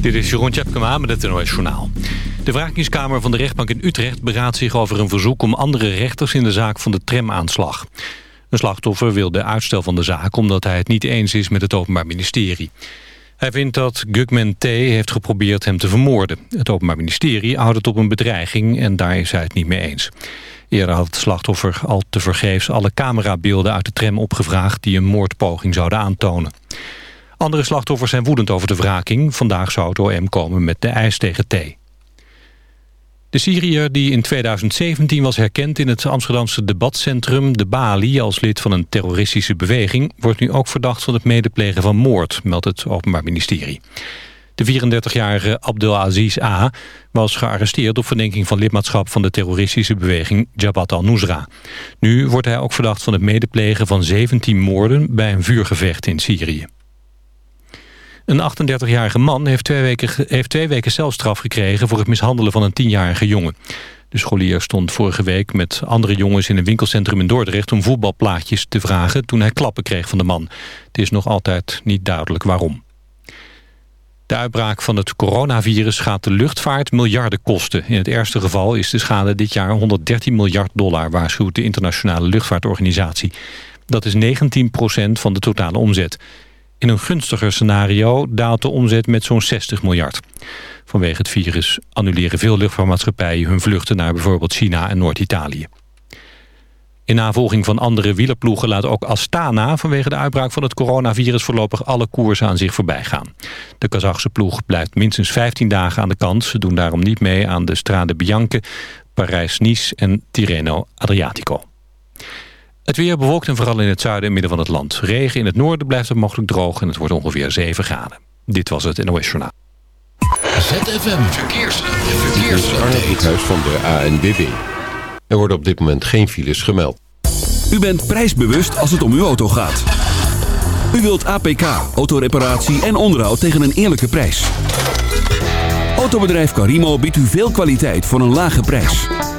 Dit is Jeroen Tjepkema met het NOS Journaal. De wrakingskamer van de rechtbank in Utrecht beraadt zich over een verzoek... om andere rechters in de zaak van de tramaanslag. Een slachtoffer wil de uitstel van de zaak... omdat hij het niet eens is met het Openbaar Ministerie. Hij vindt dat Gugman T. heeft geprobeerd hem te vermoorden. Het Openbaar Ministerie houdt het op een bedreiging... en daar is hij het niet mee eens. Eerder had het slachtoffer al tevergeefs alle camerabeelden uit de tram opgevraagd... die een moordpoging zouden aantonen. Andere slachtoffers zijn woedend over de wraking. Vandaag zou het OM komen met de eis tegen T. De Syriër die in 2017 was herkend in het Amsterdamse debatcentrum De Bali als lid van een terroristische beweging wordt nu ook verdacht van het medeplegen van moord, meldt het Openbaar Ministerie. De 34-jarige Abdelaziz A. was gearresteerd op verdenking van lidmaatschap van de terroristische beweging Jabhat al-Nusra. Nu wordt hij ook verdacht van het medeplegen van 17 moorden bij een vuurgevecht in Syrië. Een 38-jarige man heeft twee, weken, heeft twee weken gekregen... voor het mishandelen van een 10-jarige jongen. De scholier stond vorige week met andere jongens in een winkelcentrum in Dordrecht... om voetbalplaatjes te vragen toen hij klappen kreeg van de man. Het is nog altijd niet duidelijk waarom. De uitbraak van het coronavirus gaat de luchtvaart miljarden kosten. In het ergste geval is de schade dit jaar 113 miljard dollar... waarschuwt de internationale luchtvaartorganisatie. Dat is 19% van de totale omzet. In een gunstiger scenario daalt de omzet met zo'n 60 miljard. Vanwege het virus annuleren veel luchtvaartmaatschappijen hun vluchten naar bijvoorbeeld China en Noord-Italië. In navolging van andere wielerploegen laat ook Astana vanwege de uitbraak van het coronavirus voorlopig alle koersen aan zich voorbij gaan. De Kazachse ploeg blijft minstens 15 dagen aan de kant. Ze doen daarom niet mee aan de Strade Bianche, Parijs-Nice en Tirreno Adriatico. Het weer bewolkt en vooral in het zuiden en midden van het land. Regen in het noorden blijft het mogelijk droog en het wordt ongeveer 7 graden. Dit was het NOS Journaal. ZFM Verkeers. Verkeers. Arne van de ANWB. Er worden op dit moment geen files gemeld. U bent prijsbewust als het om uw auto gaat. U wilt APK, autoreparatie en onderhoud tegen een eerlijke prijs. Autobedrijf Carimo biedt u veel kwaliteit voor een lage prijs.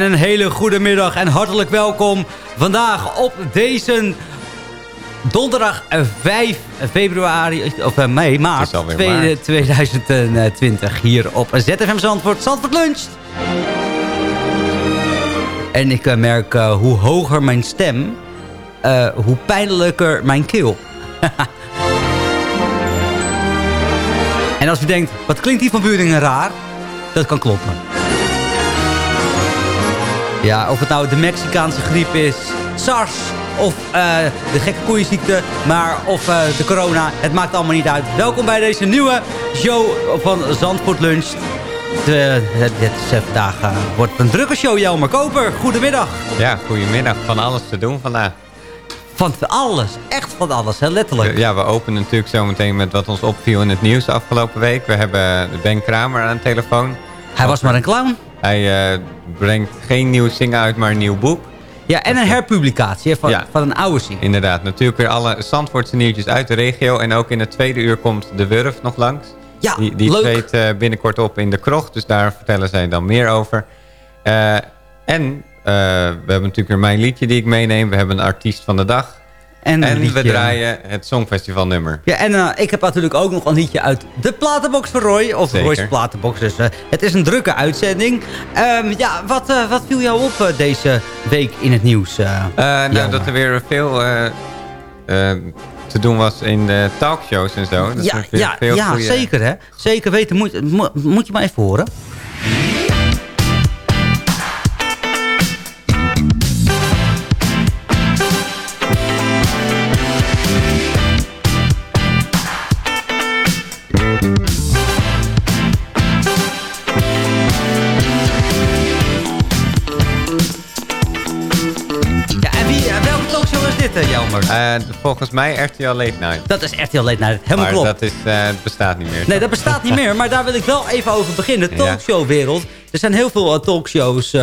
En een hele goede middag en hartelijk welkom vandaag op deze donderdag 5 februari, of eh, mei, maart 2020 hier op ZFM Zandvoort, Zandvoort Lunch. En ik eh, merk uh, hoe hoger mijn stem, uh, hoe pijnlijker mijn keel. en als u denkt, wat klinkt die van Buringen raar? Dat kan kloppen. Ja, of het nou de Mexicaanse griep is, SARS of uh, de gekke koeienziekte, maar of uh, de corona. Het maakt allemaal niet uit. Welkom bij deze nieuwe show van Zandvoort Lunch. De, het, het is vandaag uh, wordt een drukke show, Jelmer Koper. Goedemiddag. Ja, goedemiddag. Van alles te doen vandaag. Van alles, echt van alles, hè? letterlijk. Ja, we openen natuurlijk zo meteen met wat ons opviel in het nieuws de afgelopen week. We hebben Ben Kramer aan de telefoon. Hij was maar een clown. Hij uh, brengt geen nieuw zing uit, maar een nieuw boek. Ja, en een herpublicatie van, ja, van een oude zing. Inderdaad, natuurlijk weer alle Zandvoortse nieuwtjes uit de regio. En ook in het tweede uur komt de Wurf nog langs. Ja, Die, die leuk. treedt uh, binnenkort op in de krocht, dus daar vertellen zij dan meer over. Uh, en we hebben natuurlijk weer mijn liedje die ik meeneem. We hebben een artiest van de dag. En, en we draaien het Songfestival nummer. Ja, en uh, ik heb natuurlijk ook nog een liedje uit de platenbox van Roy. Of Zeker. Roy's platenbox. Dus uh, het is een drukke uitzending. Um, ja, wat, uh, wat viel jou op deze week in het nieuws? nou, dat er weer veel te doen was in de talkshows en zo. Dat ja, ja, veel ja goeie... zeker hè. Zeker weten. Moet, moet, moet je maar even horen. Jelmer? Uh, volgens mij RTL Late Night. Dat is RTL Late Night, helemaal maar klopt. dat is, uh, bestaat niet meer. Nee, dat bestaat niet meer, maar daar wil ik wel even over beginnen. De talkshowwereld. Er zijn heel veel uh, talkshows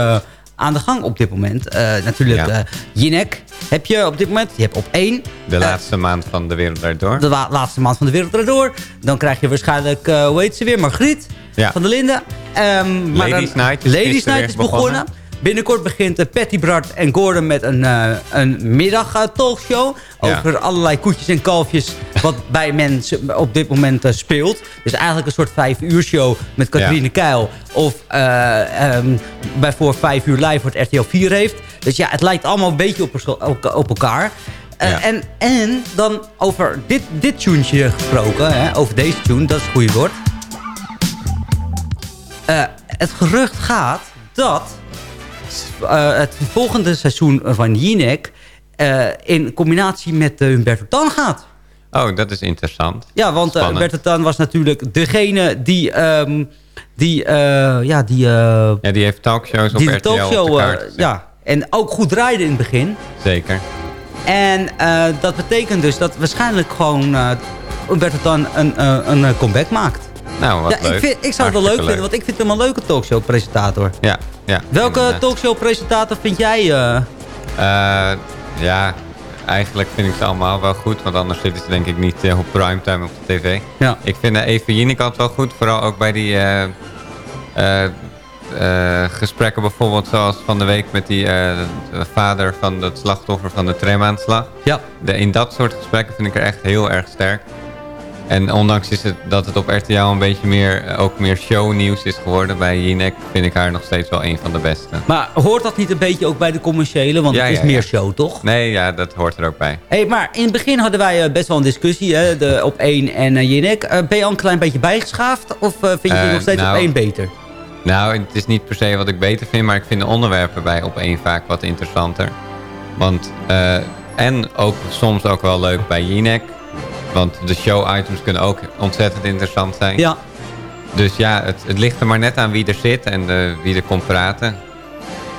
aan de gang op dit moment. natuurlijk ja. Jinek heb je op dit moment. Je hebt op één. De laatste maand van de wereld daardoor. De laatste maand van de wereld daardoor. Dan krijg je waarschijnlijk, hoe heet ze weer, Margriet ja. van der Linden. Um, Ladies maar, Night is, Ladies Night is begonnen. begonnen. Binnenkort begint uh, Patty Bart en Gordon met een, uh, een middag uh, talkshow. Over ja. allerlei koetjes en kalfjes wat bij mensen op dit moment speelt. Dus eigenlijk een soort vijf uur show met Katrine ja. Keil. Of um, bij voor vijf uur live wat RTL 4 heeft. Dus ja, het lijkt allemaal een beetje op, op, elkaar. Ja. en, en dan over dit, dit tuentje gesproken. Hè, over deze tune, dat is het goede woord. het gerucht gaat dat uh, het volgende seizoen van Jinek... Uh, in combinatie met uh, Humberto Tan gaat. Oh, dat is interessant. Ja, want uh, Humberto Tan was natuurlijk degene die... Um, die, ja, die, ja, die heeft talkshows op RTL talkshow, op kaart, ja. En ook goed draaide in het begin. Zeker. En dat betekent dus dat waarschijnlijk gewoon Humberto Tan een, een comeback maakt. Nou, wat ja, leuk. Ik, vind, ik zou het wel leuk vinden, want ik vind hem een leuke talkshow-presentator. Ja, ja. Welke talkshow-presentator vind jij? Uh... Uh, ja, eigenlijk vind ik ze allemaal wel goed. Want anders zitten ze denk ik niet uh, op primetime op de tv. Ja. Ik vind Eva Jinek altijd wel goed. Vooral ook bij die gesprekken bijvoorbeeld zoals van de week met die vader van het slachtoffer van de tramaanslag. Ja. De, in dat soort gesprekken vind ik er echt heel erg sterk. En ondanks is het dat het op RTL een beetje meer, ook meer shownieuws is geworden bij Jinek, vind ik haar nog steeds wel een van de beste. Maar hoort dat niet een beetje ook bij de commerciële? Want ja, het is ja, meer show, toch? Nee, ja, dat hoort er ook bij. Hey, maar in het begin hadden wij best wel een discussie hè, de, op één en uh, Jinek. Uh, ben je al een klein beetje bijgeschaafd? Of uh, vind je uh, nog steeds nou, op één beter? Nou, het is niet per se wat ik beter vind, maar ik vind de onderwerpen bij op één vaak wat interessanter. Want, en ook soms ook wel leuk bij Jinek. Want de show-items kunnen ook ontzettend interessant zijn. Ja. Dus ja, het, het ligt er maar net aan wie er zit en uh, wie er komt praten.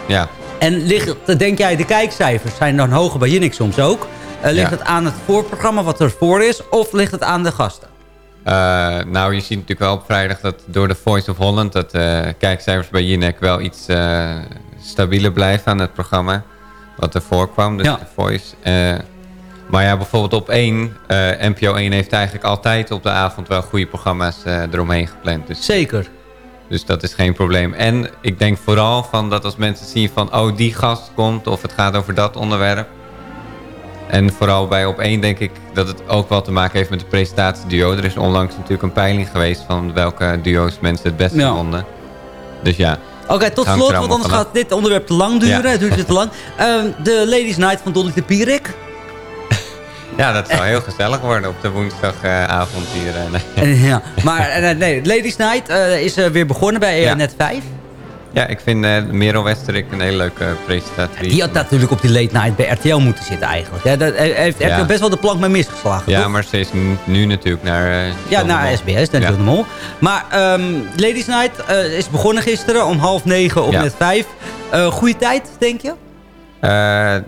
Ja. En ligt, denk jij, de kijkcijfers zijn dan hoger bij Jinek soms ook? Uh, ligt ja. het aan het voorprogramma wat er voor is of ligt het aan de gasten? Uh, nou, je ziet natuurlijk wel op vrijdag dat door de Voice of Holland... dat kijkcijfers bij Jinek wel iets stabieler blijven aan het programma. Wat er voorkwam, dus ja. de Voice... Maar ja, bijvoorbeeld op 1, uh, NPO 1 heeft eigenlijk altijd op de avond wel goede programma's uh, eromheen gepland. Dus, Zeker. Dus dat is geen probleem. En ik denk vooral van dat als mensen zien van, oh die gast komt of het gaat over dat onderwerp. En vooral bij op 1 denk ik dat het ook wel te maken heeft met de presentatieduo. Er is onlangs natuurlijk een peiling geweest van welke duo's mensen het beste ja. vonden. Dus ja. Oké, okay, tot slot, want anders gaat dit onderwerp te lang duren. Ja. Het duurt te lang. Uh, de Ladies Night van Dolly de Pierik. Ja, dat zou heel gezellig worden op de woensdagavond hier. Nee. Ja, maar uh, nee, Ladies Night is weer begonnen bij ja. Net 5. Ja, ik vind uh, Merel Westerik een hele leuke presentatrice. Die had natuurlijk op die late night bij RTL moeten zitten eigenlijk. Ja, dat heeft RTL best wel de plank mee misgeslagen. Ja, maar ze is nu, natuurlijk naar... Uh, ja, naar SBS, denk ja. de Mol. Maar um, Ladies Night uh, is begonnen gisteren om half negen op net vijf. goede tijd, denk je?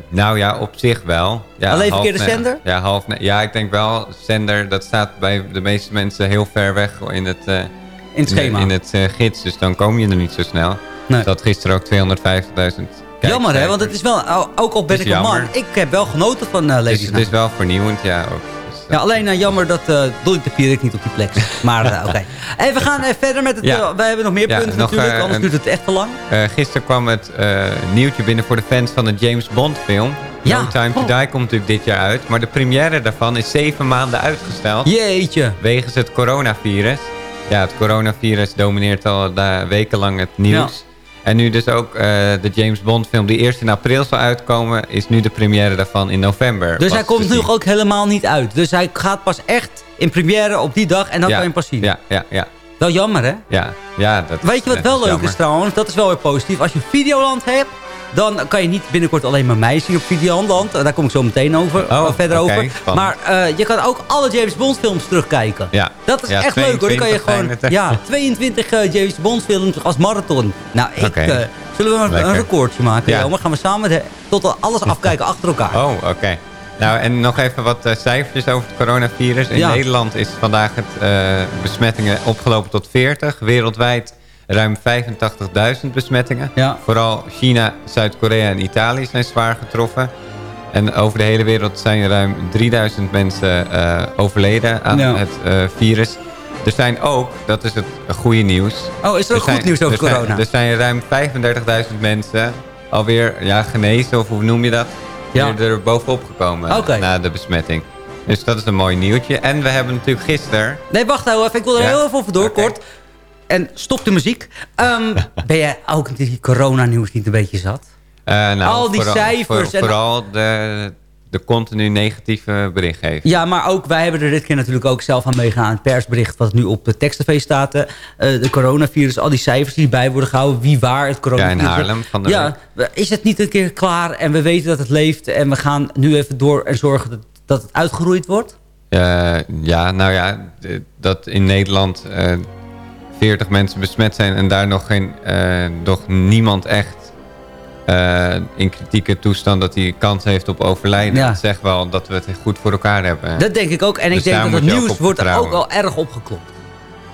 Nou ja, op zich wel. Ja, Alleen verkeerde zender? Ja, half ja, ik denk wel. Zender, dat staat bij de meeste mensen heel ver weg in het, uh, in het schema. In, het uh, gids, dus dan kom je er niet zo snel. Nee. Dat jammer ook 250.000 Jammer hè, want het is wel, ook al ben ik een man, ik heb wel genoten van uh, Ladies Het is wel vernieuwend, ja. Ook. Ja, alleen uh, jammer dat uh, Dolly de Pierik niet op die plek zit. Maar uh, oké. Okay. Hey, we gaan verder met het... Ja. wij hebben nog meer punten nog, natuurlijk, anders duurt het echt te lang. gisteren kwam het nieuwtje binnen voor de fans van de James Bond film. No Time to oh. Die komt natuurlijk dit jaar uit. Maar de première daarvan is zeven maanden uitgesteld. Jeetje. Wegens het coronavirus. Ja, het coronavirus domineert al wekenlang het nieuws. En nu dus ook uh, de James Bond film die eerst in april zal uitkomen... is nu de première daarvan in november. Dus hij komt nu ook helemaal niet uit. Dus hij gaat pas echt in première op die dag en dan kan je hem pas zien. Ja, ja, ja. Wel jammer, hè? Ja, ja. Dat Weet je wat wel leuk is trouwens? Dat is wel weer positief. Als je Videoland hebt, dan kan je niet binnenkort alleen maar mij zien op Videoland. Daar kom ik zo meteen over, oh, uh, verder over. Maar uh, je kan ook alle James Bond films terugkijken. Ja. Dat is ja, echt leuk hoor. Dan kan je gewoon ja, 22 uh, James Bond films als marathon. Nou, ik, okay. zullen we een recordje maken? Ja. Dan gaan we samen tot alles afkijken achter elkaar. Oh, oké. Nou, en nog even wat uh, cijfertjes over het coronavirus. In ja. Nederland is vandaag het uh, besmettingen opgelopen tot 40. Wereldwijd ruim 85.000 besmettingen. Ja. Vooral China, Zuid-Korea en Italië zijn zwaar getroffen. En over de hele wereld zijn ruim 3000 mensen uh, overleden aan het uh, virus. Er zijn ook, dat is het goede nieuws. Oh, is er ook goed nieuws over corona? Zijn, er zijn ruim 35.000 mensen alweer ja, genezen, of hoe noem je dat? Ja. er bovenop gekomen okay. na de besmetting. Dus dat is een mooi nieuwtje. En we hebben natuurlijk gisteren... Nee, wacht nou even. Ik wil er heel even over door, kort. En stop de muziek. Um, ben jij ook die corona-nieuws niet een beetje zat? Uh, nou, Al die cijfers. en vooral de, de continu negatieve berichtgeving. Ja, maar ook wij hebben er dit keer natuurlijk ook zelf aan meegegaan. Het persbericht wat nu op de tekst staat. Uh, de coronavirus, al die cijfers die bij worden gehouden. Wie waar het coronavirus... Ja, in Haarlem van de Ja, is het niet een keer klaar en we weten dat het leeft... en we gaan nu even door en zorgen dat, dat het uitgeroeid wordt? Uh, ja, nou ja, dat in Nederland... 40 mensen besmet zijn en daar nog, geen, uh, nog niemand echt uh, in kritieke toestand dat hij kans heeft op overlijden. Ja. Dat zegt wel dat we het goed voor elkaar hebben. Dat denk ik ook. En ik dus denk dat het nieuws wordt er ook al erg opgeklopt.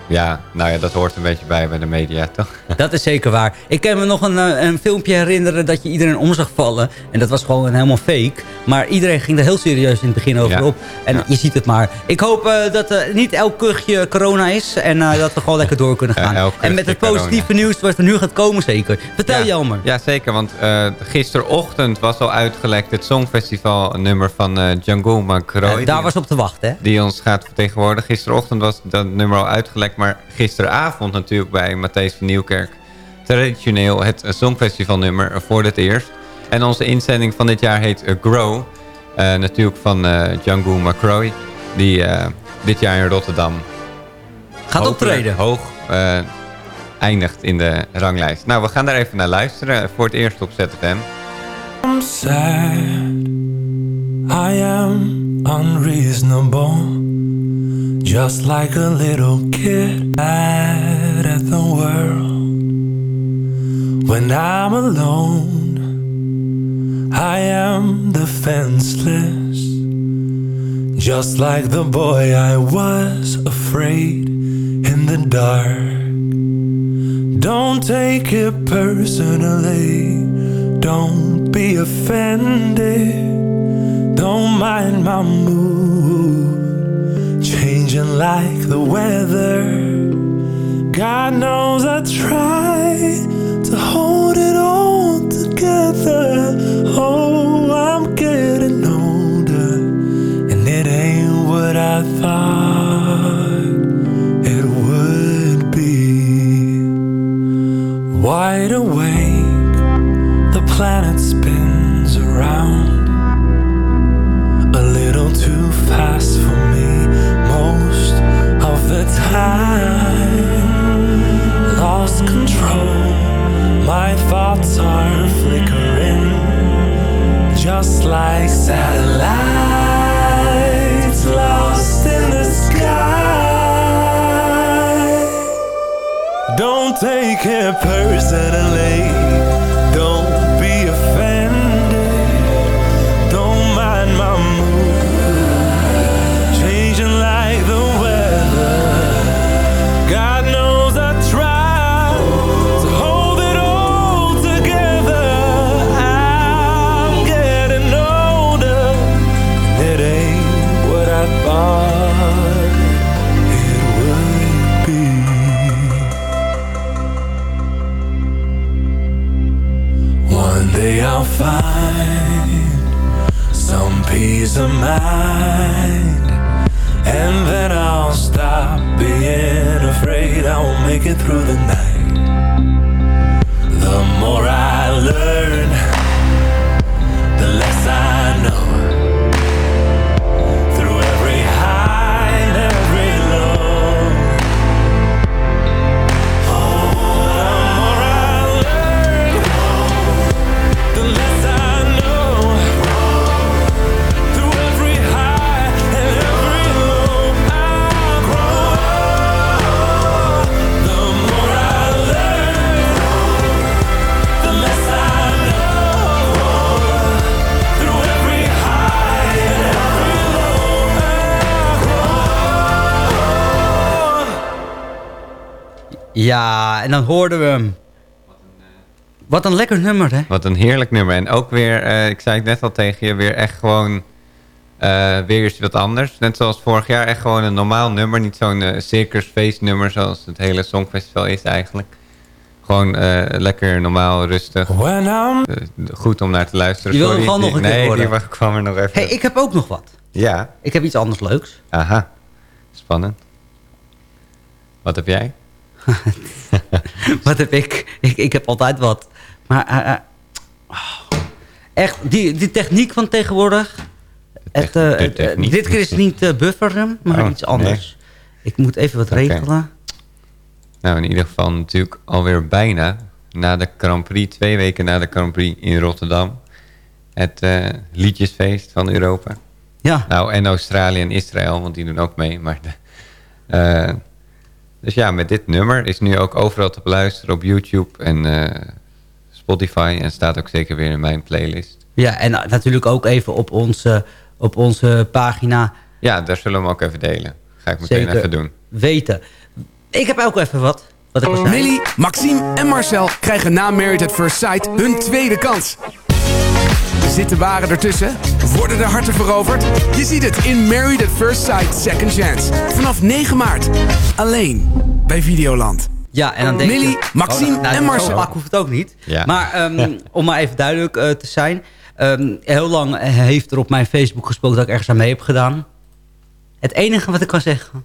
Ja, nou ja, dat hoort een beetje bij bij de media, toch? Dat is zeker waar. Ik kan me nog een, eh, een filmpje herinneren dat je iedereen om zag vallen. En dat was gewoon helemaal fake. Maar iedereen ging er heel serieus in het begin over op. En je ziet het maar. Ik hoop uh, dat uh, niet elk kuchje corona is. En uh, dat we gewoon lekker door kunnen gaan. en met het positieve nieuws wat er nu gaat komen zeker. Vertel ja. Jelmer. Ja, zeker. Want gisterochtend was al uitgelekt het Songfestival nummer van uh, Django Macroy. daar was op te wachten, hè? Die ons gaat vertegenwoordigen. Gisterochtend was dat nummer al uitgelekt maar gisteravond natuurlijk bij Matthijs van Nieuwkerk... traditioneel het Songfestivalnummer voor het eerst. En onze inzending van dit jaar heet Grow. Uh, natuurlijk van uh, Django McCroy. Die uh, dit jaar in Rotterdam... Gaat optreden. Hoog eindigt in de ranglijst. Nou, we gaan daar even naar luisteren. Voor het eerst op ZFM. I'm sad. I am unreasonable. Just like a little kid mad at the world. When I'm alone, I am defenseless. Just like the boy I was afraid in the dark. Don't take it personally. Don't be offended. Don't mind my mood changing like the weather. God knows I try to hold it all together. Oh, I'm getting older, and it ain't what I thought it would be. Wide awake, the planet spins the time lost control My thoughts are flickering just like satellites lost in the sky. Don't take it personally. Peace of mind. And then I'll stop being afraid I won't make it through the night. The more I learn, the less I know. Ja, en dan hoorden we hem. Wat een lekker nummer, hè? Wat een heerlijk nummer. En ook weer, eh, ik zei het net al tegen je, weer echt gewoon eh, weer eens wat anders. Net zoals vorig jaar, echt gewoon een normaal nummer. Niet zo'n uh, circusfeestnummer zoals het hele Songfestival is eigenlijk. Gewoon eh, lekker normaal, rustig. Eh, goed om naar te luisteren. Je wilde Sorry, gewoon nog een die- keer Nee, die kwam er nog even. hey, ik heb ook nog wat. Ja. Ik heb iets anders leuks. Aha. Spannend. Wat heb jij? wat heb ik? ik? Ik heb altijd wat. Maar eh, eh, oh. echt, die, die techniek van tegenwoordig. Het, eh, dit keer is het niet eh, bufferen, maar Oh, iets anders. Ik moet even wat regelen. Nou, in ieder geval natuurlijk alweer bijna na de Grand Prix, twee weken na de Grand Prix in Rotterdam. Het liedjesfeest van Europa. Ja. Nou, en Australië en Israël, want die doen ook mee. Maar de, dus ja, met dit nummer is nu ook overal te beluisteren op YouTube en eh, Spotify. En staat ook zeker weer in mijn playlist. Ja, en eh, natuurlijk ook even op onze, op onze pagina Ja, daar zullen we hem ook even delen. Ga ik meteen Zeker. even doen. weten. Ik heb ook even wat. Wat ik. Millie, Maxime en Marcel krijgen na Married at First Sight hun tweede kans. Zitten waren ertussen? Worden de harten veroverd? Je ziet het in Married at First Sight Second Chance. Vanaf 9 maart. Alleen bij Videoland. Ja, en dan denk Millie, je... Maxime oh, nou, en Zo Marcel. vlak hoeft het ook niet. Ja. Maar ehm, om maar even duidelijk eh, te zijn. ehm, heel lang heeft er op mijn Facebook gesproken dat ik ergens aan mee heb gedaan. Het enige wat ik kan zeggen...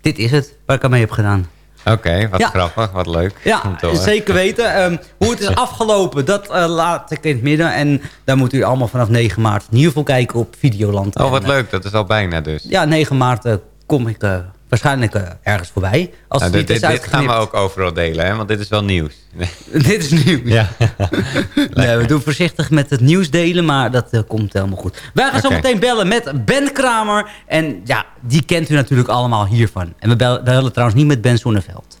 Dit is het waar ik aan mee heb gedaan. Oké, wat Ja. grappig, wat leuk. Ja, zeker weten. Ehm, hoe het is afgelopen, dat eh, laat ik in het midden. En daar moet u allemaal vanaf 9 maart in ieder geval kijken op Videoland. Oh, wat En, eh, leuk. Dat is al bijna dus. Ja, 9 maart eh, kom ik waarschijnlijk eh, ergens voorbij. Als Nou, dit, gaan we ook overal delen, hè? want dit is wel nieuws. dit is nieuws. Ja. Nee, we doen voorzichtig met het nieuws delen, maar dat eh, komt helemaal goed. Wij gaan zo meteen bellen met Ben Kramer. En ja, die kent u natuurlijk allemaal hiervan. En we bellen, we bellen trouwens niet met Ben Zonneveld.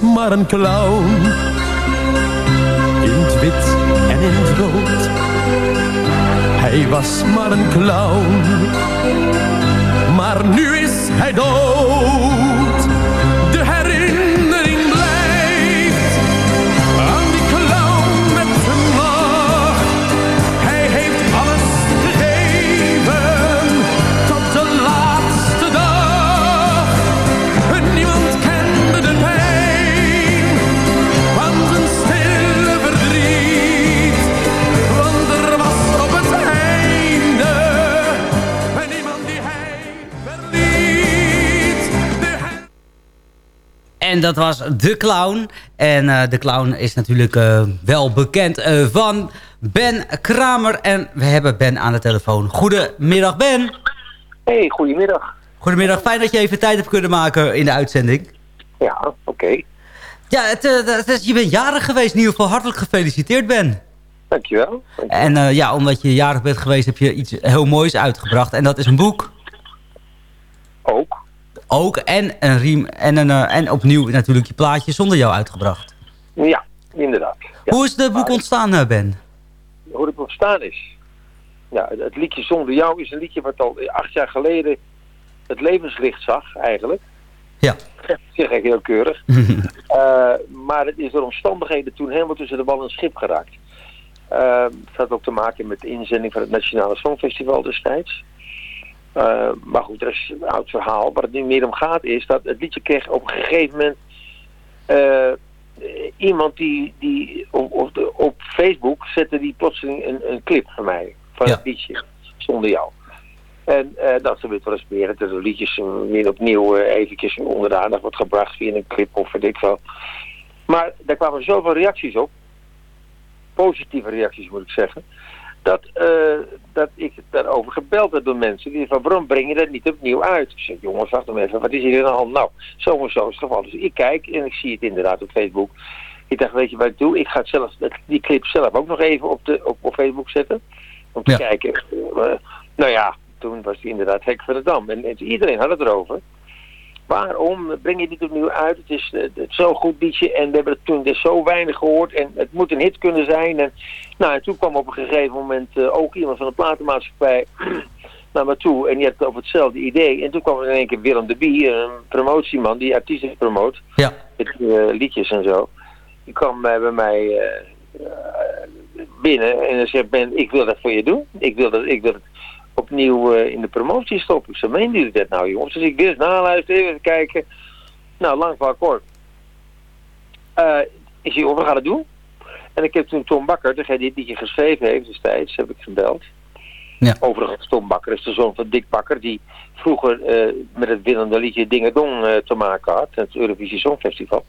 Was maar een clown, in het wit en in het rood. Hij was maar een clown, maar nu is hij dood. En dat was De Clown. En eh, De Clown is natuurlijk eh, wel bekend eh, van Ben Kramer. En we hebben Ben aan de telefoon. Goedemiddag Ben. Hey, goedemiddag. Goedemiddag, fijn dat je even tijd hebt kunnen maken in de uitzending. Ja, oké. Ja, het, eh, het is- je bent jarig geweest. In ieder geval hartelijk gefeliciteerd Ben. Dankjewel. En eh, ja, omdat je jarig bent geweest heb je iets heel moois uitgebracht. En dat is een boek. Ook. En, een riem, en, een, eh, en opnieuw natuurlijk je plaatje zonder jou uitgebracht. Ja, inderdaad. Ja. Hoe is het boek ontstaan eh, Ben? Hoe het ontstaan is. Ja, het, liedje Zonder Jou is een liedje wat al acht jaar geleden het levenslicht zag, eigenlijk. Ja. zeg ik heel keurig. Eh, maar het is door omstandigheden toen helemaal tussen de wal en schip geraakt. Eh, het had ook te maken met de inzending van het Nationale Songfestival destijds. Eh, maar goed, dat is een oud verhaal. Waar het nu meer om gaat is dat het liedje kreeg op een gegeven moment... eh, iemand die, die op, op, de- op Facebook zette die plotseling een, een clip van mij. Van het liedje, zonder jou. En eh, dat gebeurt wel eens meer. Dat er liedjes weer opnieuw eventjes onder de aandacht wordt gebracht via een clip of weet ik veel. Maar daar kwamen zoveel reacties op. Positieve reacties moet ik zeggen. Dat, eh, dat ik daarover gebeld werd door mensen. Die van waarom breng je dat niet opnieuw uit? Ik zeg jongens wacht maar even. Wat is hier aan de hand? Nou zo en zo is het geval. Dus ik kijk en ik zie het inderdaad op Facebook. Ik dacht weet je wat ik doe? Ik ga het zelf, die clip zelf ook nog even op, de, op, op Facebook zetten. Om te kijken. eh, nou ja, toen was hij inderdaad hek van de dam. En, en iedereen had het erover. Waarom breng je dit opnieuw uit? Het is, eh, het is zo'n goed liedje en we hebben het toen dus zo weinig gehoord. En het moet een hit kunnen zijn. En, nou, en toen kwam op een gegeven moment eh, ook iemand van de platenmaatschappij naar me toe. En die had over hetzelfde idee. En toen kwam er in één keer Willem de Bie, een promotieman die artiesten promoot. Ja. Met eh, liedjes en zo. Die kwam bij mij binnen en zei, Ben, ik wil dat voor je doen. Ik wil dat, ik wil het opnieuw eh, in de promotie stoppen. Ik zei, meenden jullie dat nou jongens? Dus ik eens naluisteren, even kijken. Nou, lang van kort. Eh ik zei, oh, we gaan het doen. En ik heb toen Tom Bakker, degene die het liedje geschreven heeft destijds, heb ik gebeld. Ja. Overigens, Tom Bakker is de zoon van Dick Bakker, die vroeger eh, met het winnende liedje Dingedong eh te maken had, het Eurovisie Songfestival.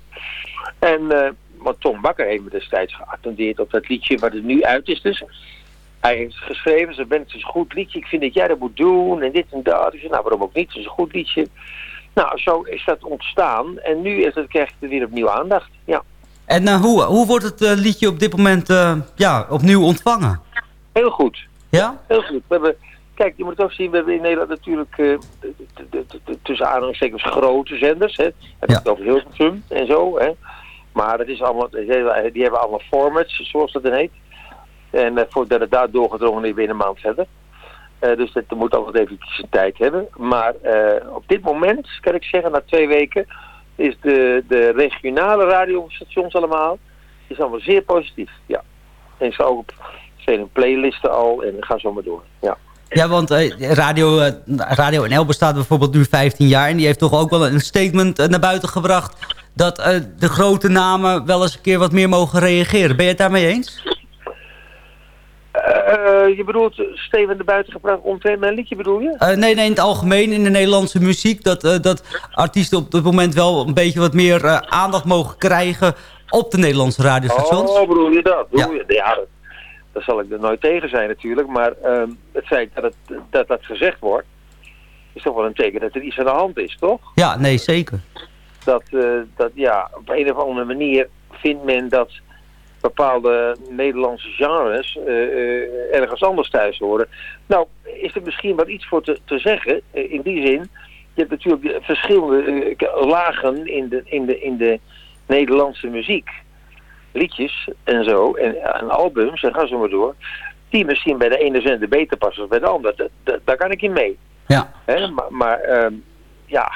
En, want Tom Bakker heeft me destijds geattendeerd op dat liedje wat er nu uit is dus. Hij heeft geschreven, ze bent het is een goed liedje, ik vind dat jij dat moet doen en dit en dat. Ik zei, nou waarom ook niet, het is een goed liedje. Nou, zo is dat ontstaan en nu is het, krijgt het weer opnieuw aandacht, ja. En eh, hoe, hoe wordt het eh, liedje op dit moment eh, ja, opnieuw ontvangen? Heel goed. Ja? Heel goed. We hebben, kijk, je moet het ook zien, we hebben in Nederland natuurlijk tussen aanhalingstekens grote zenders. Hè. Heb ik het over Hilversum en zo. Hè. Maar het is allemaal, die hebben allemaal formats, zoals dat dan heet. En voordat het daar doorgedrongen is, binnen een maand verder. dus dat moet altijd even een tijd hebben. Maar op dit moment, kan ik zeggen, na twee weken, is de, de regionale radiostations allemaal, is allemaal zeer positief. Ja. En ze ook op vele playlisten al en ga zo maar door. Ja. Ja, want Radio, Radio NL bestaat bijvoorbeeld nu 15 jaar... en die heeft toch ook wel een statement naar buiten gebracht... dat de grote namen wel eens een keer wat meer mogen reageren. Ben je het daarmee eens? Je bedoelt Steven naar buiten gebracht omtrent mijn liedje, bedoel je? nee, nee, in het algemeen in de Nederlandse muziek... dat, dat artiesten op dit moment wel een beetje wat meer aandacht mogen krijgen... op de Nederlandse radiostations. Oh, bedoel je dat? Bedoel ja. Je? ja, daar zal ik er nooit tegen zijn natuurlijk. Maar uh, het feit dat, het, dat dat gezegd wordt, is toch wel een teken dat er iets aan de hand is, toch? Ja, nee, zeker. Dat, uh, dat ja, op een of andere manier vindt men dat bepaalde Nederlandse genres uh, ergens anders thuis horen. Nou, is er misschien wat iets voor te, te zeggen, in die zin. Je hebt natuurlijk verschillende lagen in de, in, de, in de Nederlandse muziek liedjes en zo, en, en albums, en ga zo maar door, die misschien bij de ene zender beter passen dan bij de ander. daar kan ik in mee. Ja. Maar, maar ehm, ja,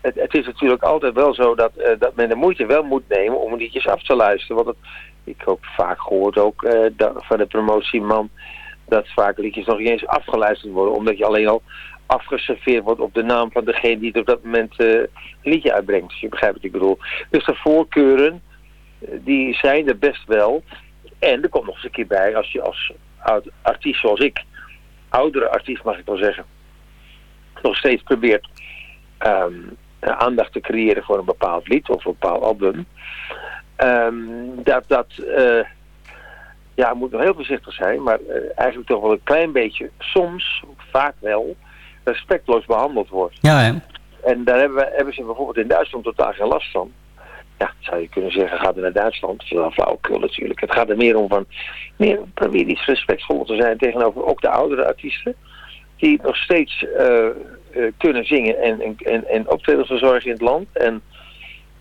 het, het, is natuurlijk altijd wel zo dat, uh, dat men de moeite wel moet nemen om liedjes af te luisteren. Want het, ik heb vaak gehoord ook uh, van de promotieman dat vaak liedjes nog niet eens afgeluisterd worden. Omdat je alleen al afgeserveerd wordt op de naam van degene die op dat moment uh, liedje uitbrengt. Dus je begrijpt wat ik bedoel. Dus de voorkeuren die zijn er best wel. En er komt nog eens een keer bij, als je als artiest zoals ik, oudere artiest mag ik wel zeggen, nog steeds probeert um, aandacht te creëren voor een bepaald lied of een bepaald album. Um, dat dat, uh, ja, moet nog heel voorzichtig zijn, maar uh, eigenlijk toch wel een klein beetje, soms, vaak wel, respectloos behandeld wordt. Ja, hè? En daar hebben, we, hebben ze bijvoorbeeld in Duitsland totaal geen last van ja, zou je kunnen zeggen, gaat er naar Duitsland. Dat is wel flauwekul natuurlijk. Het gaat er meer om van, meer probeer iets respectvol te zijn tegenover ook de oudere artiesten. Die nog steeds uh, kunnen zingen en, en, en, en optredens verzorgen in het land. En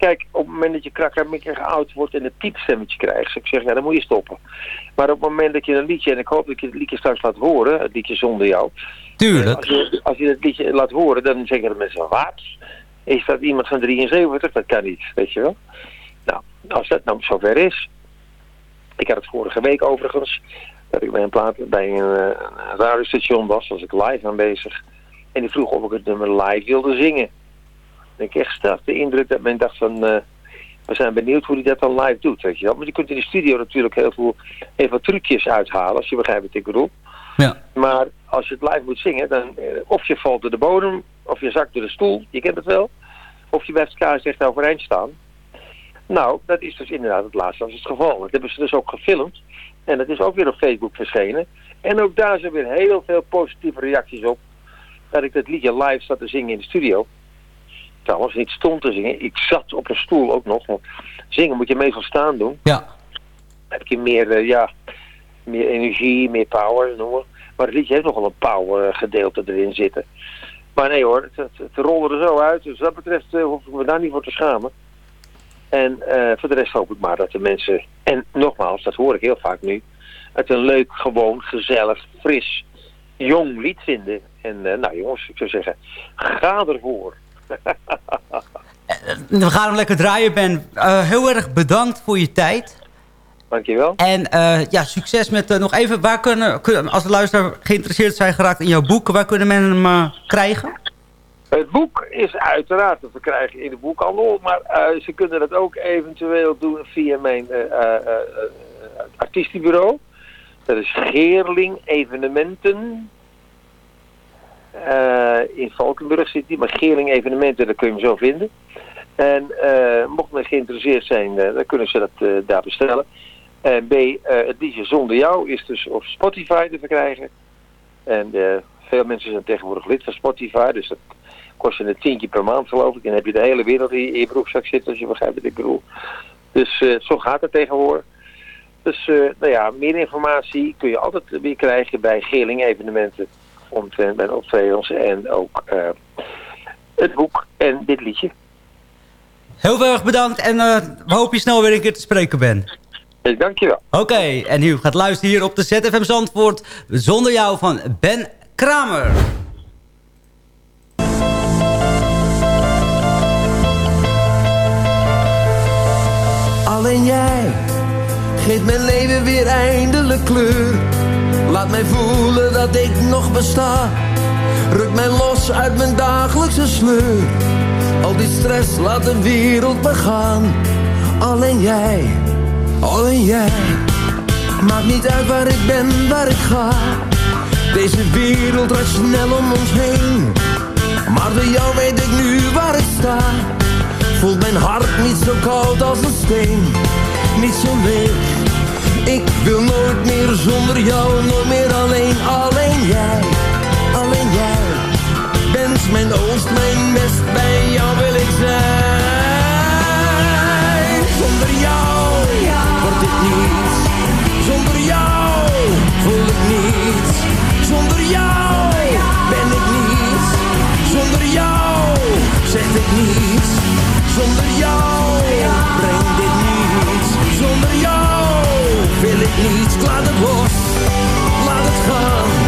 kijk, op het moment dat je krakkemikkig oud wordt en een piepstemmetje krijgt, zou ik zeggen, ja, dan moet je stoppen. Maar op het moment dat je een liedje, en ik hoop dat je het liedje straks laat horen, het liedje zonder jou. Tuurlijk. Als je, als je het liedje laat horen, dan zeggen de mensen, wat? Is dat iemand van 73? Dat kan niet, weet je wel. Nou, als dat nou zover is. Ik had het vorige week overigens. Dat ik bij een, plaat, bij een, eh, een radiostation was. Was ik live aanwezig. En die vroeg of ik het nummer live wilde zingen. Ik echt sterk de indruk dat men dacht van... Uh, we zijn benieuwd hoe hij dat dan live doet, weet je wel. Maar je kunt in de studio natuurlijk heel veel, heel veel trucjes uithalen, als je begrijpt wat ik bedoel. Ja. Maar als je het live moet zingen, dan eh, of je valt door de bodem, of je zakt door de stoel, je kent het wel. Of je blijft kaarsrecht overeind staan. Nou, dat is dus inderdaad het laatste als het geval. Dat hebben ze dus ook gefilmd. En dat is ook weer op Facebook verschenen. En ook daar zijn weer heel veel positieve reacties op. Dat ik dat liedje live zat te zingen in de studio. Trouwens, niet stond te zingen. Ik zat op een stoel ook nog. Want zingen moet je meestal staan doen. Ja. Dan heb je meer, uh, ja, meer energie, meer power, noem maar. het liedje heeft nogal een power gedeelte erin zitten. Maar nee hoor, het, het, het rolde er zo uit. Dus wat dat betreft uh, hoef ik me daar niet voor te schamen. En uh, voor de rest hoop ik maar dat de mensen, en nogmaals, dat hoor ik heel vaak nu, het een leuk, gewoon, gezellig, fris, jong lied vinden. En uh, nou jongens, ik zou zeggen, ga ervoor. We gaan hem lekker draaien, Ben. Uh, heel erg bedankt voor je tijd. Dankjewel. En ja, succes met nog even, waar kunnen, kunnen, als de luisteraar geïnteresseerd zijn geraakt in jouw boek, waar kunnen men hem krijgen? Het boek is uiteraard te verkrijgen in de boekhandel, maar uh, ze kunnen dat ook eventueel doen via mijn uh, uh, artiestenbureau. Dat is Geerling Evenementen. In Valkenburg zit die, maar Geerling Evenementen, dat kun je zo vinden. En mocht men geïnteresseerd zijn, dan kunnen ze dat daar bestellen. En B, het liedje Zonder Jou is dus op Spotify te verkrijgen. En veel mensen zijn tegenwoordig lid van Spotify, dus dat kost je een tientje per maand geloof ik. En dan heb je de hele wereld in je, broekzak zitten, als je begrijpt wat ik bedoel. Dus zo gaat het tegenwoordig. Dus nou ja, meer informatie kun je altijd weer krijgen bij Geerling evenementen. Omtrent bij optredens en ook uh, het boek en dit liedje. Heel erg bedankt en we hopen je snel weer een keer te spreken, Ben. Hey, dankjewel. Oké, en u gaat luisteren hier op de ZFM Zandvoort. Zonder jou van Ben Kramer. Alleen jij geeft mijn leven weer eindelijk kleur. Laat mij voelen dat ik nog besta. Ruk mij los uit mijn dagelijkse sleur. Al die stress laat de wereld begaan. Alleen jij, alleen jij. Maakt niet uit waar ik ben, waar ik ga. Deze wereld draait snel om ons heen. Maar door jou weet ik nu waar ik sta. Voelt mijn hart niet zo koud als een steen. Niet zo leeg. Ik wil nooit meer zonder jou, nooit meer alleen. Alleen jij, alleen jij. Bent mijn oost, mijn best, bij jou wil ik zijn. Zonder jou word ik niets. Zonder jou voel ik niets. Zonder jou ben ik niets. Zonder jou zeg ik niets. Zonder jou breng ik niets. Laat het los, laat het gaan.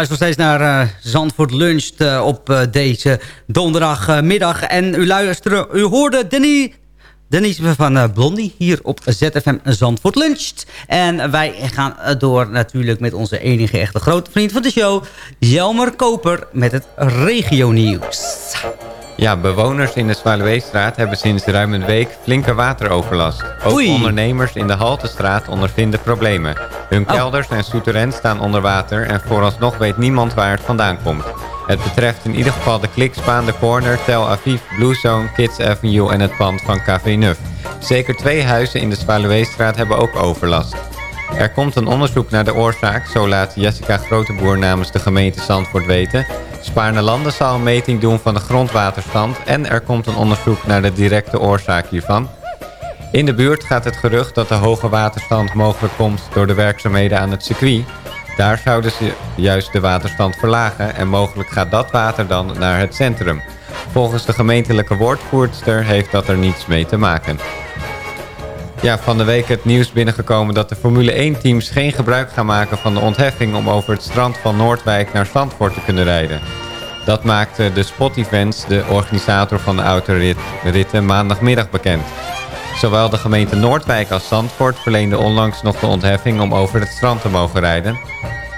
Luistert nog steeds naar uh, Zandvoort Lunch uh, op uh, deze donderdagmiddag. en u luisterde, u hoorde Denny, Denise van Blondie hier op ZFM Zandvoort Lunch. En wij gaan door natuurlijk met onze enige echte grote vriend van de show... Jelmer Koper met het regionieuws. Ja, bewoners in de Zwaluweestraat hebben sinds ruim een week flinke wateroverlast. Ook ondernemers in de Haltestraat ondervinden problemen. Hun oh. kelders en souterrains staan onder water en vooralsnog weet niemand waar het vandaan komt. Het betreft in ieder geval de Klikspaan, de Corner, Tel Aviv, Blue Zone, Kids Avenue en het pand van Café Neuf. Zeker twee huizen in de Zwaluweestraat hebben ook overlast. Er komt een onderzoek naar de oorzaak, zo laat Jessica Groteboer namens de gemeente Zandvoort weten. Spaarne Landen zal een meting doen van de grondwaterstand en er komt een onderzoek naar de directe oorzaak hiervan. In de buurt gaat het gerucht dat de hoge waterstand mogelijk komt door de werkzaamheden aan het circuit. Daar zouden ze juist de waterstand verlagen en mogelijk gaat dat water dan naar het centrum. Volgens de gemeentelijke woordvoerster heeft dat er niets mee te maken. Ja, van de week het nieuws binnengekomen dat de Formule 1-teams geen gebruik gaan maken van de ontheffing om over het strand van Noordwijk naar Zandvoort te kunnen rijden. Dat maakte de Spot Events, de organisator van de autoritten, maandagmiddag bekend. Zowel de gemeente Noordwijk als Zandvoort verleenden onlangs nog de ontheffing om over het strand te mogen rijden.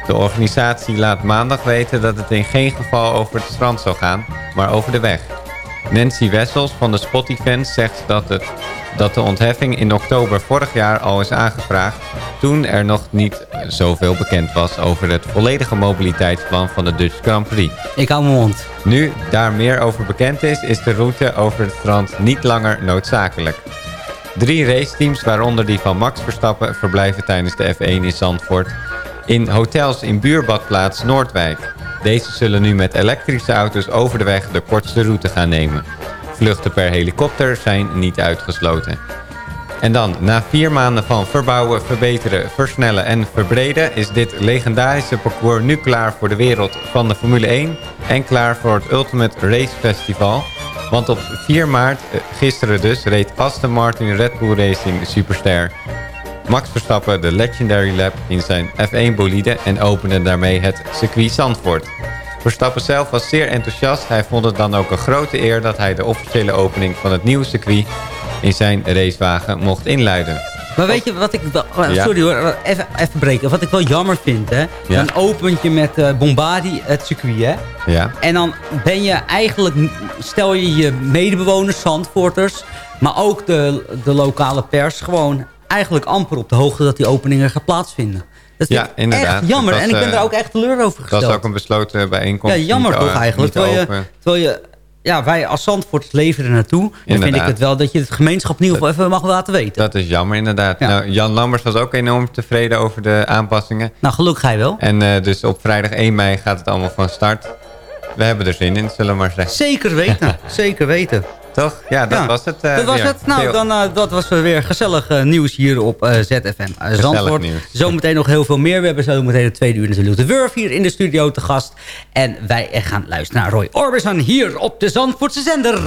De organisatie laat maandag weten dat het in geen geval over het strand zal gaan, maar over de weg. Nancy Wessels van de Spot Events zegt dat het dat de ontheffing in oktober vorig jaar al is aangevraagd... toen er nog niet zoveel bekend was over het volledige mobiliteitsplan van de Dutch Grand Prix. Ik hou mijn mond. Nu daar meer over bekend is, is de route over het strand niet langer noodzakelijk. Drie raceteams, waaronder die van Max Verstappen, verblijven tijdens de F1 in Zandvoort... in hotels in buurbadplaats Noordwijk. Deze zullen nu met elektrische auto's over de weg de kortste route gaan nemen. Vluchten per helikopter zijn niet uitgesloten. En dan, na vier maanden van verbouwen, verbeteren, versnellen en verbreden... is dit legendarische parcours nu klaar voor de wereld van de Formule 1... en klaar voor het Ultimate Race Festival. Want op 4 maart, eh, gisteren dus, reed Aston Martin Red Bull Racing Superstar... Max Verstappen de Legendary Lap in zijn F1-bolide... en opende daarmee het circuit Zandvoort... Verstappen zelf was zeer enthousiast. Hij vond het dan ook een grote eer dat hij de officiële opening van het nieuwe circuit in zijn racewagen mocht inluiden. Maar weet je wat ik... Oh, sorry hoor, even, even breken. Wat ik wel jammer vind, hè. Dan opent je met uh, Bombardi het circuit, hè. Ja. En dan ben je eigenlijk... Stel je je medebewoners, Zandvoorters... maar ook de, de lokale pers gewoon eigenlijk amper op de hoogte dat die openingen gaan plaatsvinden. Dat is ja, inderdaad. echt jammer. en ik ben er eh, ook echt teleur over gesteld. Dat is ook een besloten bijeenkomst. Ja, jammer toch eigenlijk. Terwijl je, terwijl je, ja, wij als Zandvoort leven er naartoe. Dan vind ik het wel dat je het gemeenschap in ieder geval even mag laten weten. Dat is jammer inderdaad. Nou, Jan Lammers was ook enorm tevreden over de aanpassingen. Nou, gelukkig hij wel. En uh, dus op vrijdag 1 mei gaat het allemaal van start. We hebben er zin in, zullen we maar zeggen. Zeker weten, zeker weten. Toch? Ja, dat was het. Uh, dat was het. Nou, dan, uh, dat was weer gezellig uh, nieuws hier op ZFM Zandvoort. Zometeen nog heel veel meer. We hebben zometeen de tweede uur natuurlijk de Wurf hier in de studio te gast. En wij gaan luisteren naar Roy Orbison hier op de Zandvoortse zender.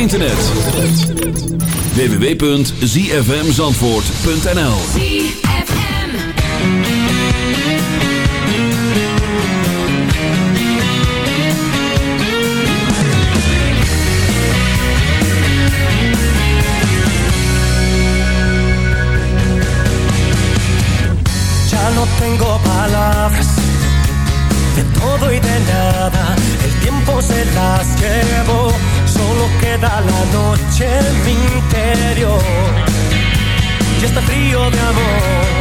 internet. www.zfmzandvoort.nl Ya no tengo palabras de todo y de nada. El tiempo se las llevó queda la noche en mi interior. Ya está frío de amor.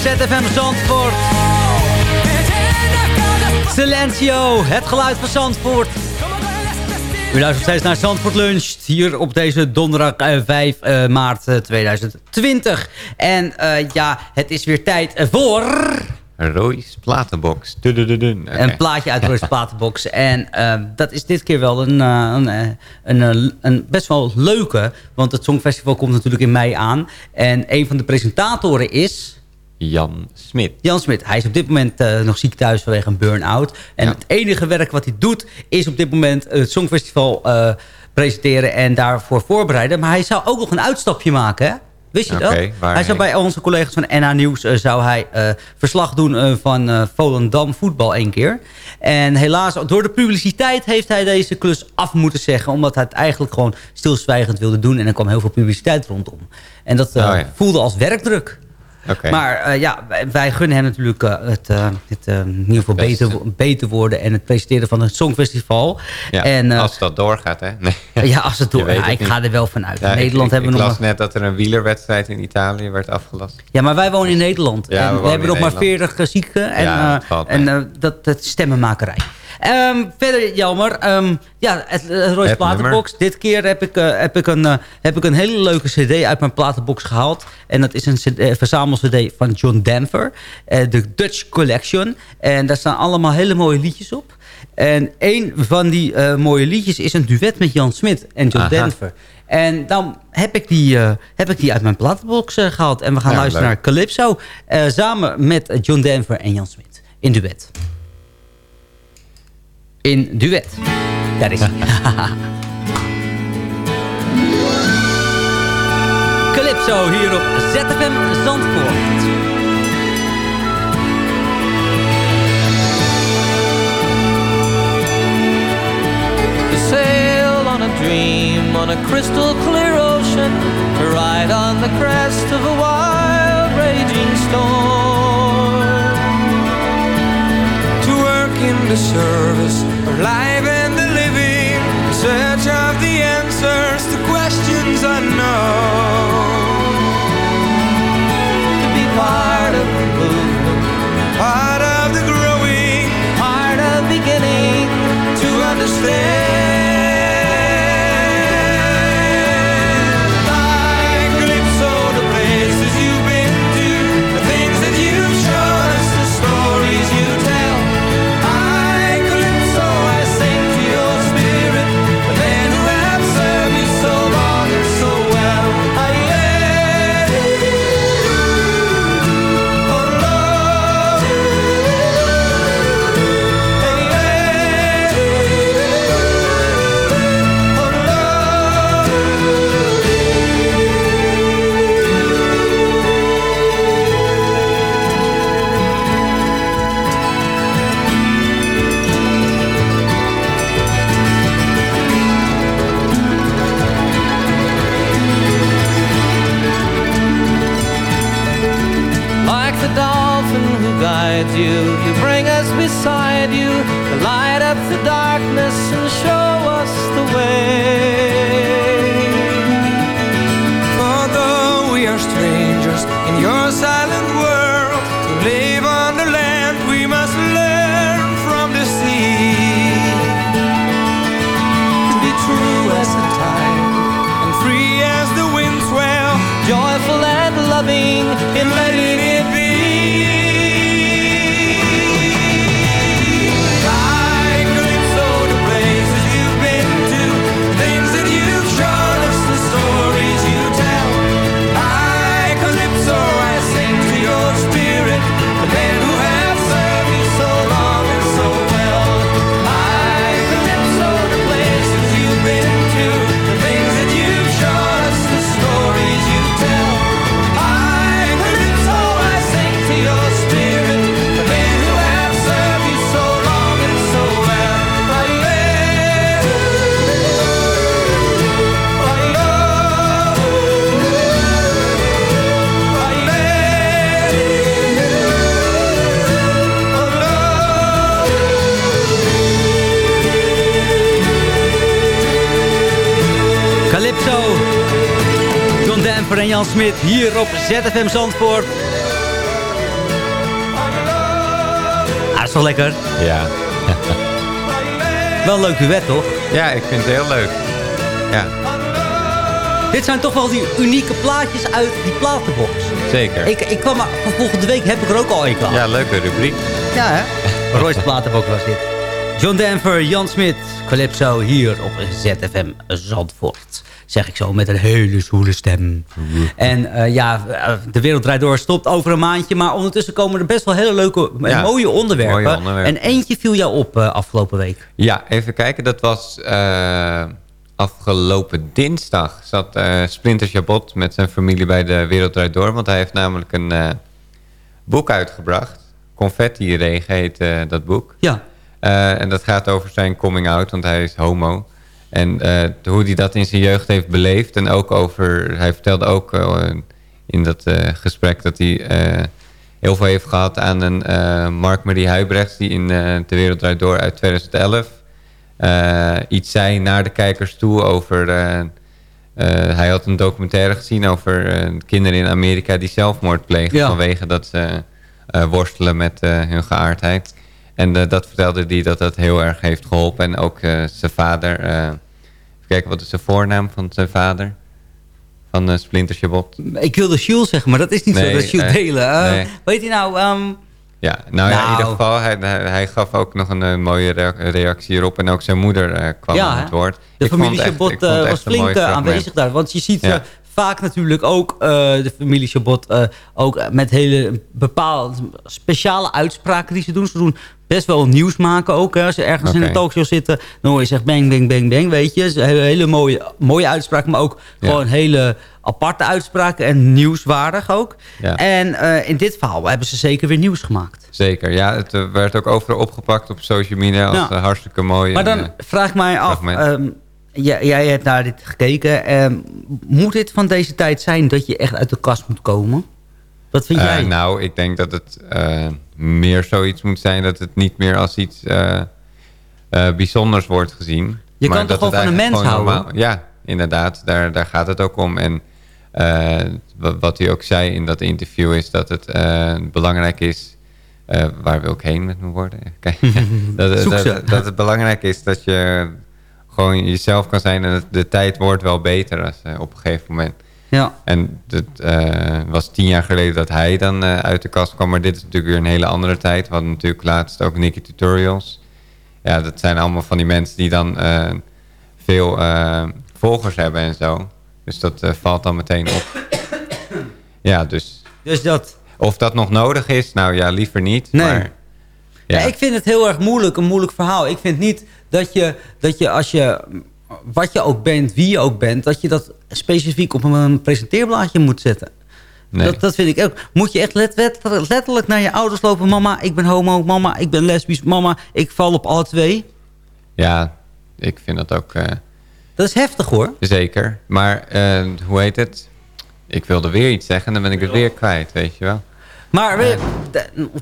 ZFM Zandvoort. Silencio, het geluid van Zandvoort. U luistert steeds naar Zandvoort Lunch. Hier op deze donderdag eh, 5 eh, maart eh, 2020. En ja, het is weer tijd voor... Roy's Platenbox. Een plaatje uit Roy's Platenbox. En dat is dit keer wel een, een, een, een, best wel leuke. Want het Songfestival komt natuurlijk in mei aan. En een van de presentatoren is... Jan Smit. Jan Smit. Hij is op dit moment eh, nog ziek thuis vanwege een burn-out. En het enige werk wat hij doet is op dit moment het Songfestival eh, presenteren en daarvoor voorbereiden. Maar hij zou ook nog een uitstapje maken, hè? Wist je dat? Hij zou bij onze collega's van NA Nieuws eh, zou hij, verslag doen van Volendam voetbal één keer. En helaas, door de publiciteit heeft hij deze klus af moeten zeggen. Omdat hij het eigenlijk gewoon stilzwijgend wilde doen. En er kwam heel veel publiciteit rondom. En dat oh voelde als werkdruk. Maar eh, ja, wij, wij gunnen hem natuurlijk eh, het, eh, het in ieder geval beter, beter worden... en het presenteren van het Songfestival. Ja, en, als dat doorgaat, hè? Nee. ja, als het Je door... weet ja, het ik niet. ga er wel van uit. Ja, in Nederland ik, hebben ik we nog las net dat er een wielerwedstrijd in Italië werd afgelast. Ja, maar wij wonen in Nederland. Ja, en we, hebben nog maar Nederland. 40 zieken. En, en dat, dat is stemmenmakerij. Ehm, verder jammer. ehm, ja, het, het Royce Het Platenbox. Dit keer heb ik, eh, heb, ik een, eh, heb ik een hele leuke cd uit mijn platenbox gehaald. En dat is een CD, eh, verzamel-cd van John Denver. eh, De Dutch Collection. En daar staan allemaal hele mooie liedjes op. En een van die eh, mooie liedjes is een duet met Jan Smit en John Aha. Denver. En dan heb ik die, eh, heb ik die uit mijn platenbox eh, gehaald. En we gaan Ja, luisteren leuk. naar Calypso. eh, samen met John Denver en Jan Smit. In duet. In duet. Daar is hij. Calypso hier op ZFM Zandvoort. Sail on a dream on a crystal clear ocean, to ride on the crest of a wild raging storm, in the service of life and the living, in search of the answers to questions unknown, to be part of the movement, part of the growing, part of beginning to understand. Jan Smit hier op ZFM Zandvoort. Ah, dat is toch lekker? Ja. Wel een leuk duet, toch? Ja, ik vind het heel leuk. Ja, Dit zijn toch wel die unieke plaatjes uit die platenbox. zeker. Ik, ik kwam maar, volgende week heb ik er ook al een klaar. Ja, leuke rubriek. Ja, hè? Royce Platenbox was dit. John Denver, Jan Smit, Calypso hier op ZFM Zandvoort. Zeg ik zo met een hele zwoele stem. En eh, ja, eh, de wereld draait door stopt over een maandje. Maar ondertussen komen er best wel hele leuke en Ja, mooie onderwerpen. mooie onderwerpen. En eentje viel jou op eh, afgelopen week. Ja, even kijken. Dat was afgelopen dinsdag zat Splinter Jabot met zijn familie bij de Wereld Draait Door. Want hij heeft namelijk een boek uitgebracht. Confetti Regen heet dat boek. Ja. En dat gaat over zijn coming out, want hij is homo. En hoe hij dat in zijn jeugd heeft beleefd. En ook over, hij vertelde ook in dat gesprek dat hij heel veel heeft gehad aan een Mark-Marie Huibrechts... die in De Wereld Draait Door uit 2011 uh, iets zei naar de kijkers toe over... Uh, hij had een documentaire gezien over kinderen in Amerika die zelfmoord plegen... vanwege dat ze worstelen met hun geaardheid. En dat vertelde hij dat dat heel erg heeft geholpen. En ook zijn vader... even kijken, wat is de voornaam van zijn vader? Van Splinter Chabot. Ik wilde Jules zeggen, maar dat is niet nee, zo. Dat is Jules Delen. Nee. Weet je nou... Um, ja, nou, ja, in ieder nou. geval, hij, hij, gaf ook nog een, mooie reactie erop. En ook zijn moeder kwam ja, aan het woord. De familie Chabot was flink aanwezig daar. Want je ziet ja. vaak natuurlijk ook de familie Chabot... ook met hele bepaalde speciale uitspraken die ze doen. Ze doen best wel nieuws maken ook. Hè. Als ze ergens okay. in een talkshow zitten, dan hoor je zegt bang, bang, bang, bang, weet je. Ze hebben hele mooie, mooie uitspraken, maar ook gewoon hele aparte uitspraken en nieuwswaardig ook. Ja. En uh, in dit verhaal hebben ze zeker weer nieuws gemaakt. Zeker, ja. Het uh, werd ook overal opgepakt op social media als ja. uh, hartstikke mooi. Maar dan en, vraag mij af, um, jij, jij, hebt naar dit gekeken. Um, moet dit van deze tijd zijn dat je echt uit de kast moet komen? Wat vind jij? nou, ik denk dat het meer zoiets moet zijn dat het niet meer als iets bijzonders wordt gezien. Je maar kan toch gewoon van een mens houden? Normaal, ja, inderdaad. Daar, daar gaat het ook om. En uh, wat hij ook zei in dat interview is dat het belangrijk is... Waar wil ik heen met mijn woorden? Kijk, dat, dat, dat, het belangrijk is dat je gewoon jezelf kan zijn... en de tijd wordt wel beter als, op een gegeven moment. Ja. En het was tien jaar geleden dat hij dan uit de kast kwam... maar dit is natuurlijk weer een hele andere tijd. We hadden natuurlijk laatst ook Nicky Tutorials. Ja, dat zijn allemaal van die mensen die dan veel volgers hebben en zo... Dus dat valt dan meteen op. ja, dus... Dus dat... Of dat nog nodig is? Nou ja, liever niet. Nee. Maar, ja. ja. ik vind het heel erg moeilijk, een moeilijk verhaal. Ik vind niet dat je, dat je als je... Wat je ook bent, wie je ook bent... dat je dat specifiek op een presenteerblaadje moet zetten. Nee. Dat, dat vind ik ook. Moet je echt let, letterlijk naar je ouders lopen. Mama, ik ben homo. Mama, ik ben lesbisch. Mama, ik val op alle twee. Ja, ik vind dat ook... Uh, dat is heftig hoor. Zeker. Maar uh, hoe heet het? Ik wilde weer iets zeggen, dan ben ik het weer kwijt, weet je wel. Maar uh,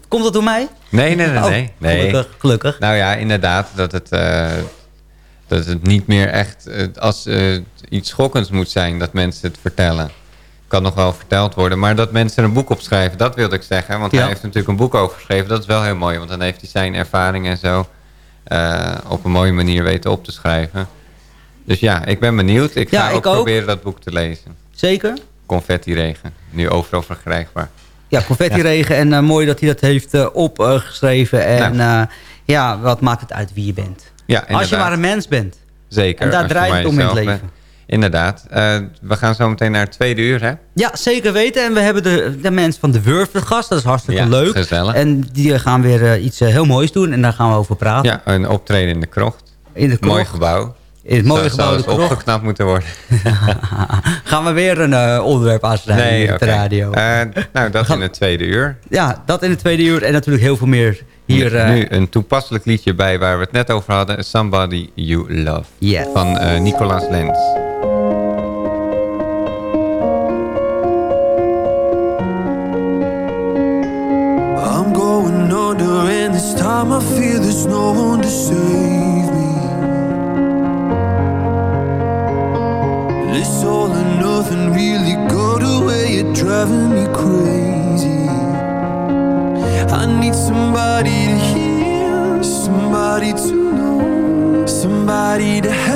komt dat door mij? Nee, nee, nee. nee, oh, nee. Gelukkig, gelukkig. Nou ja, inderdaad, dat het, dat het niet meer echt als iets schokkends moet zijn dat mensen het vertellen. Kan nog wel verteld worden, maar dat mensen een boek opschrijven, dat wilde ik zeggen. Want hij heeft natuurlijk een boek over geschreven, dat is wel heel mooi. Want dan heeft hij zijn ervaringen en zo op een mooie manier weten op te schrijven. Dus ja, ik ben benieuwd. Ik ga ook, proberen dat boek te lezen. Zeker? Confetti Regen. Nu overal verkrijgbaar. Ja, Confetti Regen. En uh, mooi dat hij dat heeft uh, opgeschreven. en nou. uh, ja, wat maakt het uit wie je bent? Ja, Als je maar een mens bent. Zeker. En daar draait het om in het leven. Bent. Inderdaad. we gaan zo meteen naar het tweede uur, hè? Ja, zeker weten. En we hebben de, de mensen van de Wurf gast. Dat is hartstikke ja, leuk. Gezellig. En die gaan weer iets heel moois doen. En daar gaan we over praten. Ja, een optreden in de krocht. In de krocht. Mooi gebouw in het mooie gebouw de opgeknapt moeten worden. Gaan we weer een onderwerp aansluiten nee, op de radio? Nou, dat in het tweede uur. Ja, dat in het tweede uur. En natuurlijk heel veel meer hier. Uh... Nu een toepasselijk liedje bij waar we het net over hadden. Somebody You Love. Yes. Van Nicolas Lens. I'm going under and this time I feel there's no one to save somebody to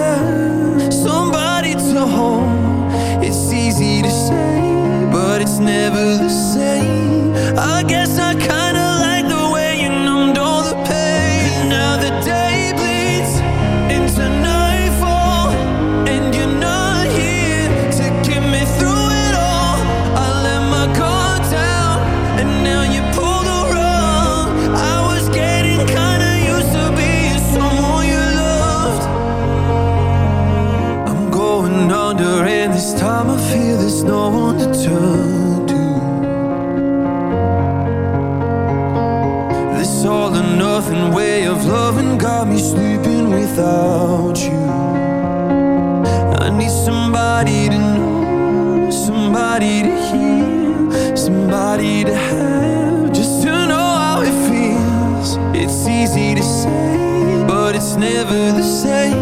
never the same.